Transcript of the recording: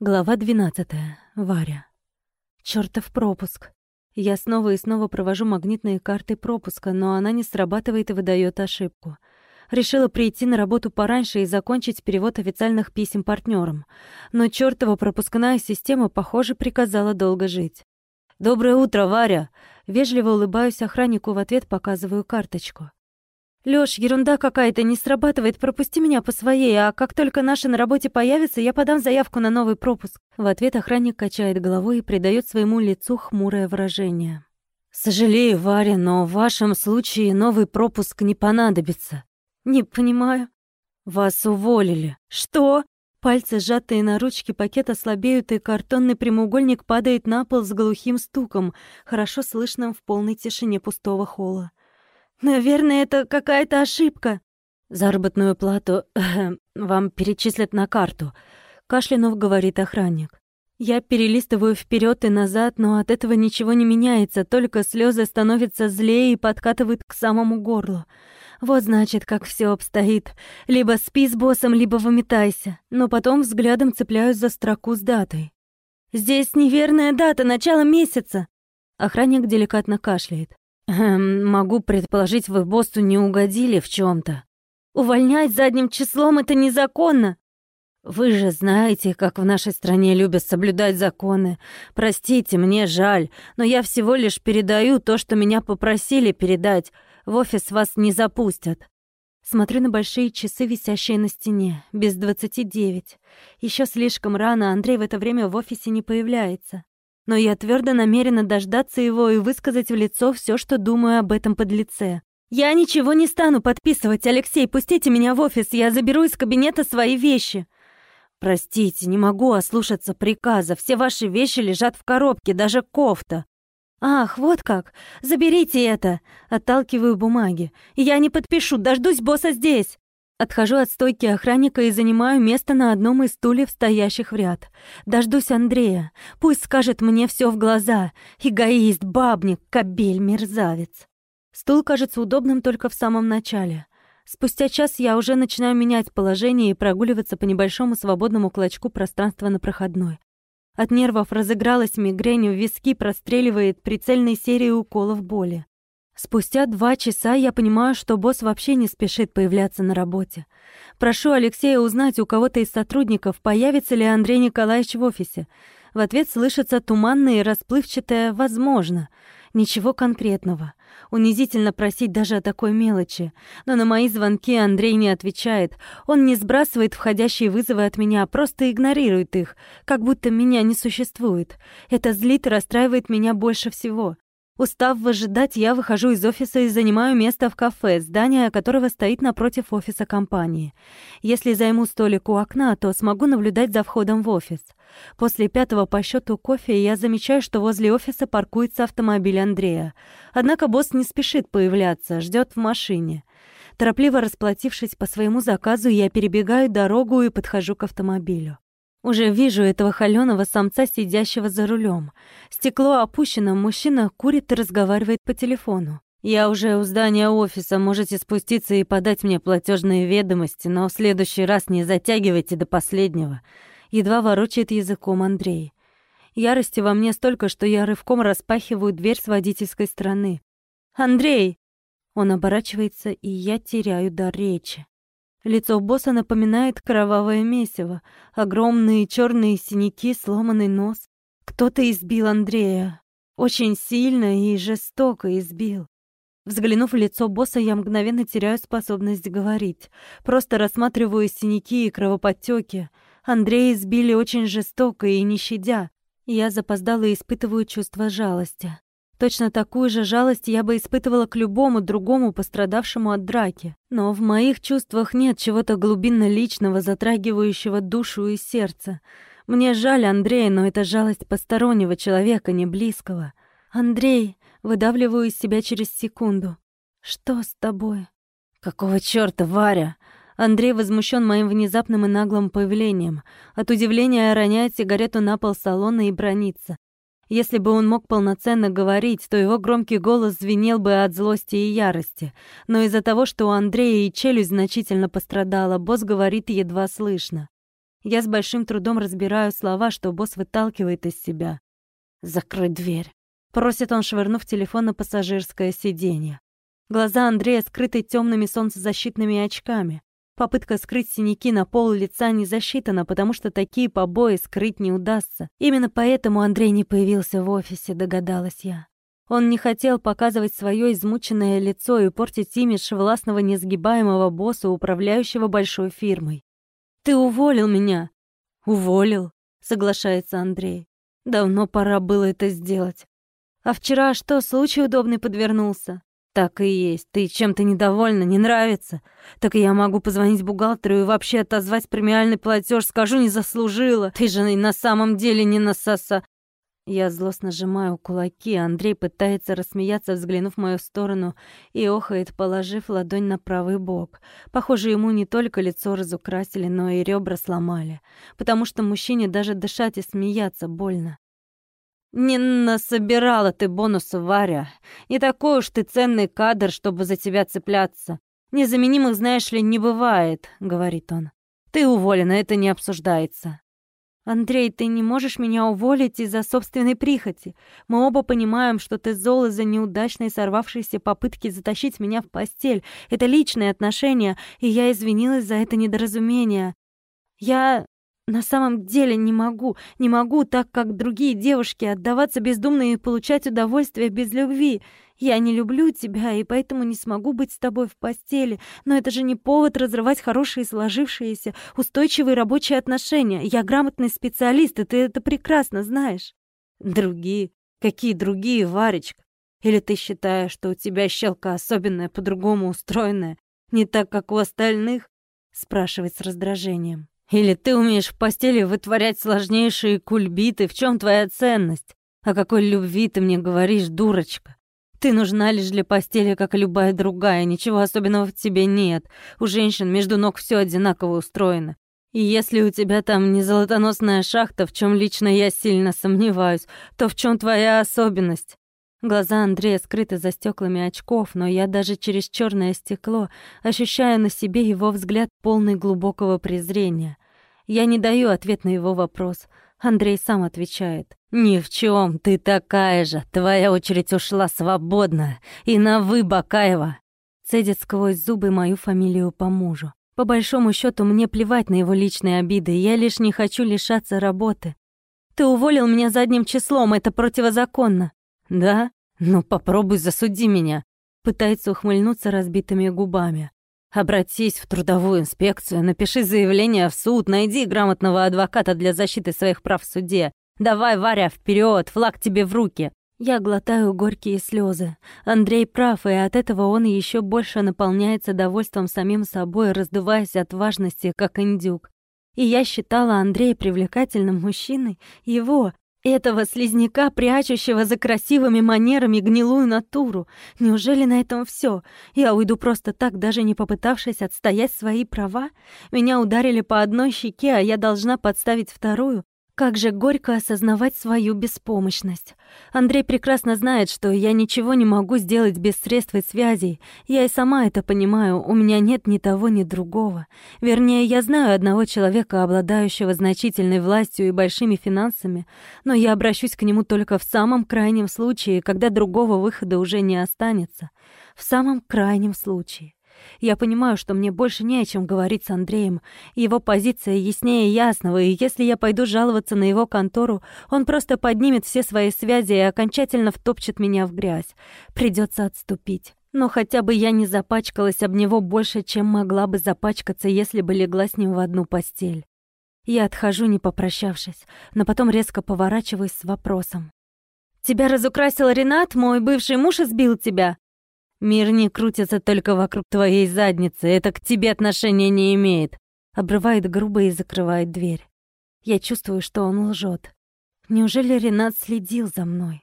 Глава 12. Варя. Чёртов пропуск. Я снова и снова провожу магнитные карты пропуска, но она не срабатывает и выдаёт ошибку. Решила прийти на работу пораньше и закончить перевод официальных писем партнёрам. Но чёртова пропускная система, похоже, приказала долго жить. «Доброе утро, Варя!» Вежливо улыбаюсь охраннику, в ответ показываю карточку. «Лёш, ерунда какая-то, не срабатывает, пропусти меня по своей, а как только наши на работе появятся, я подам заявку на новый пропуск». В ответ охранник качает головой и придает своему лицу хмурое выражение. «Сожалею, Варя, но в вашем случае новый пропуск не понадобится». «Не понимаю». «Вас уволили». «Что?» Пальцы, сжатые на ручке пакета, слабеют, и картонный прямоугольник падает на пол с глухим стуком, хорошо слышным в полной тишине пустого холла. Наверное, это какая-то ошибка. Заработную плату вам перечислят на карту, кашлянув говорит охранник. Я перелистываю вперед и назад, но от этого ничего не меняется, только слезы становятся злее и подкатывают к самому горлу. Вот значит, как все обстоит. Либо спи с боссом, либо выметайся. Но потом взглядом цепляюсь за строку с датой. Здесь неверная дата, начало месяца. Охранник деликатно кашляет. Эм, могу предположить, вы боссу не угодили в чем то Увольнять задним числом — это незаконно. Вы же знаете, как в нашей стране любят соблюдать законы. Простите, мне жаль, но я всего лишь передаю то, что меня попросили передать. В офис вас не запустят. Смотрю на большие часы, висящие на стене. Без двадцати девять. Еще слишком рано, Андрей в это время в офисе не появляется но я твердо намерена дождаться его и высказать в лицо все, что думаю об этом подлеце. «Я ничего не стану подписывать, Алексей, пустите меня в офис, я заберу из кабинета свои вещи». «Простите, не могу ослушаться приказа, все ваши вещи лежат в коробке, даже кофта». «Ах, вот как! Заберите это!» Отталкиваю бумаги. «Я не подпишу, дождусь босса здесь!» Отхожу от стойки охранника и занимаю место на одном из стульев, стоящих в ряд. Дождусь Андрея. Пусть скажет мне все в глаза. Эгоист, бабник, кобель, мерзавец. Стул кажется удобным только в самом начале. Спустя час я уже начинаю менять положение и прогуливаться по небольшому свободному клочку пространства на проходной. От нервов разыгралась мигрень, в виски простреливает прицельной серией уколов боли. Спустя два часа я понимаю, что босс вообще не спешит появляться на работе. Прошу Алексея узнать у кого-то из сотрудников, появится ли Андрей Николаевич в офисе. В ответ слышится туманное и расплывчатое «возможно». Ничего конкретного. Унизительно просить даже о такой мелочи. Но на мои звонки Андрей не отвечает. Он не сбрасывает входящие вызовы от меня, а просто игнорирует их, как будто меня не существует. Это злит и расстраивает меня больше всего. Устав выжидать, я выхожу из офиса и занимаю место в кафе, здание которого стоит напротив офиса компании. Если займу столик у окна, то смогу наблюдать за входом в офис. После пятого по счету кофе я замечаю, что возле офиса паркуется автомобиль Андрея. Однако босс не спешит появляться, ждет в машине. Торопливо расплатившись по своему заказу, я перебегаю дорогу и подхожу к автомобилю. Уже вижу этого холёного самца, сидящего за рулем. Стекло опущено, мужчина курит и разговаривает по телефону. «Я уже у здания офиса, можете спуститься и подать мне платежные ведомости, но в следующий раз не затягивайте до последнего». Едва ворочает языком Андрей. Ярости во мне столько, что я рывком распахиваю дверь с водительской стороны. «Андрей!» Он оборачивается, и я теряю дар речи. Лицо босса напоминает кровавое месиво. Огромные черные синяки, сломанный нос. Кто-то избил Андрея. Очень сильно и жестоко избил. Взглянув в лицо босса, я мгновенно теряю способность говорить. Просто рассматриваю синяки и кровоподтеки. Андрея избили очень жестоко и не щадя. Я запоздала и испытываю чувство жалости. Точно такую же жалость я бы испытывала к любому другому пострадавшему от драки. Но в моих чувствах нет чего-то глубинно личного, затрагивающего душу и сердце. Мне жаль Андрея, но это жалость постороннего человека, не близкого. Андрей, выдавливаю из себя через секунду. Что с тобой? Какого чёрта, Варя? Андрей возмущен моим внезапным и наглым появлением. От удивления роняет сигарету на пол салона и бронится. Если бы он мог полноценно говорить, то его громкий голос звенел бы от злости и ярости. Но из-за того, что у Андрея и челюсть значительно пострадала, босс говорит едва слышно. Я с большим трудом разбираю слова, что босс выталкивает из себя. «Закрой дверь», — просит он, швырнув телефон на пассажирское сиденье. Глаза Андрея скрыты темными солнцезащитными очками. Попытка скрыть синяки на пол лица не засчитана, потому что такие побои скрыть не удастся. Именно поэтому Андрей не появился в офисе, догадалась я. Он не хотел показывать свое измученное лицо и портить имидж властного несгибаемого босса, управляющего большой фирмой. «Ты уволил меня!» «Уволил», — соглашается Андрей. «Давно пора было это сделать. А вчера что, случай удобный подвернулся?» «Так и есть. Ты чем-то недовольна, не нравится? Так я могу позвонить бухгалтеру и вообще отозвать премиальный платеж. Скажу, не заслужила. Ты же на самом деле не насоса...» Я злостно сжимаю кулаки, Андрей пытается рассмеяться, взглянув в мою сторону, и охает, положив ладонь на правый бок. Похоже, ему не только лицо разукрасили, но и ребра сломали, потому что мужчине даже дышать и смеяться больно. «Не насобирала ты бонусы, Варя. Не такой уж ты ценный кадр, чтобы за тебя цепляться. Незаменимых, знаешь ли, не бывает», — говорит он. «Ты уволена, это не обсуждается». «Андрей, ты не можешь меня уволить из-за собственной прихоти. Мы оба понимаем, что ты зол из-за неудачной сорвавшейся попытки затащить меня в постель. Это личные отношения, и я извинилась за это недоразумение. Я на самом деле не могу, не могу так, как другие девушки, отдаваться бездумно и получать удовольствие без любви. Я не люблю тебя, и поэтому не смогу быть с тобой в постели. Но это же не повод разрывать хорошие сложившиеся, устойчивые рабочие отношения. Я грамотный специалист, и ты это прекрасно знаешь. Другие? Какие другие, Варечка? Или ты считаешь, что у тебя щелка особенная, по-другому устроенная, не так, как у остальных? Спрашивает с раздражением. Или ты умеешь в постели вытворять сложнейшие кульбиты? В чем твоя ценность? О какой любви ты мне говоришь, дурочка? Ты нужна лишь для постели, как и любая другая. Ничего особенного в тебе нет. У женщин между ног все одинаково устроено. И если у тебя там не золотоносная шахта, в чем лично я сильно сомневаюсь, то в чем твоя особенность? Глаза Андрея скрыты за стеклами очков, но я даже через черное стекло ощущаю на себе его взгляд полный глубокого презрения. Я не даю ответ на его вопрос. Андрей сам отвечает. «Ни в чем, ты такая же. Твоя очередь ушла свободно. И на «вы», Бакаева!» Цедит сквозь зубы мою фамилию по мужу. По большому счету мне плевать на его личные обиды, я лишь не хочу лишаться работы. Ты уволил меня задним числом, это противозаконно. «Да? Ну попробуй засуди меня», — пытается ухмыльнуться разбитыми губами. «Обратись в трудовую инспекцию, напиши заявление в суд, найди грамотного адвоката для защиты своих прав в суде. Давай, Варя, вперед, флаг тебе в руки!» Я глотаю горькие слезы. Андрей прав, и от этого он еще больше наполняется довольством самим собой, раздуваясь от важности, как индюк. И я считала Андрея привлекательным мужчиной, его, этого слизняка, прячущего за красивыми манерами гнилую натуру. Неужели на этом все? Я уйду просто так, даже не попытавшись отстоять свои права? Меня ударили по одной щеке, а я должна подставить вторую? Как же горько осознавать свою беспомощность. Андрей прекрасно знает, что я ничего не могу сделать без средств и связей. Я и сама это понимаю, у меня нет ни того, ни другого. Вернее, я знаю одного человека, обладающего значительной властью и большими финансами, но я обращусь к нему только в самом крайнем случае, когда другого выхода уже не останется. В самом крайнем случае. Я понимаю, что мне больше не о чем говорить с Андреем. Его позиция яснее ясного, и если я пойду жаловаться на его контору, он просто поднимет все свои связи и окончательно втопчет меня в грязь. Придется отступить. Но хотя бы я не запачкалась об него больше, чем могла бы запачкаться, если бы легла с ним в одну постель. Я отхожу, не попрощавшись, но потом резко поворачиваюсь с вопросом. «Тебя разукрасил Ренат? Мой бывший муж избил тебя?» Мир не крутится только вокруг твоей задницы, это к тебе отношения не имеет. Обрывает грубо и закрывает дверь. Я чувствую, что он лжет. Неужели Ренат следил за мной?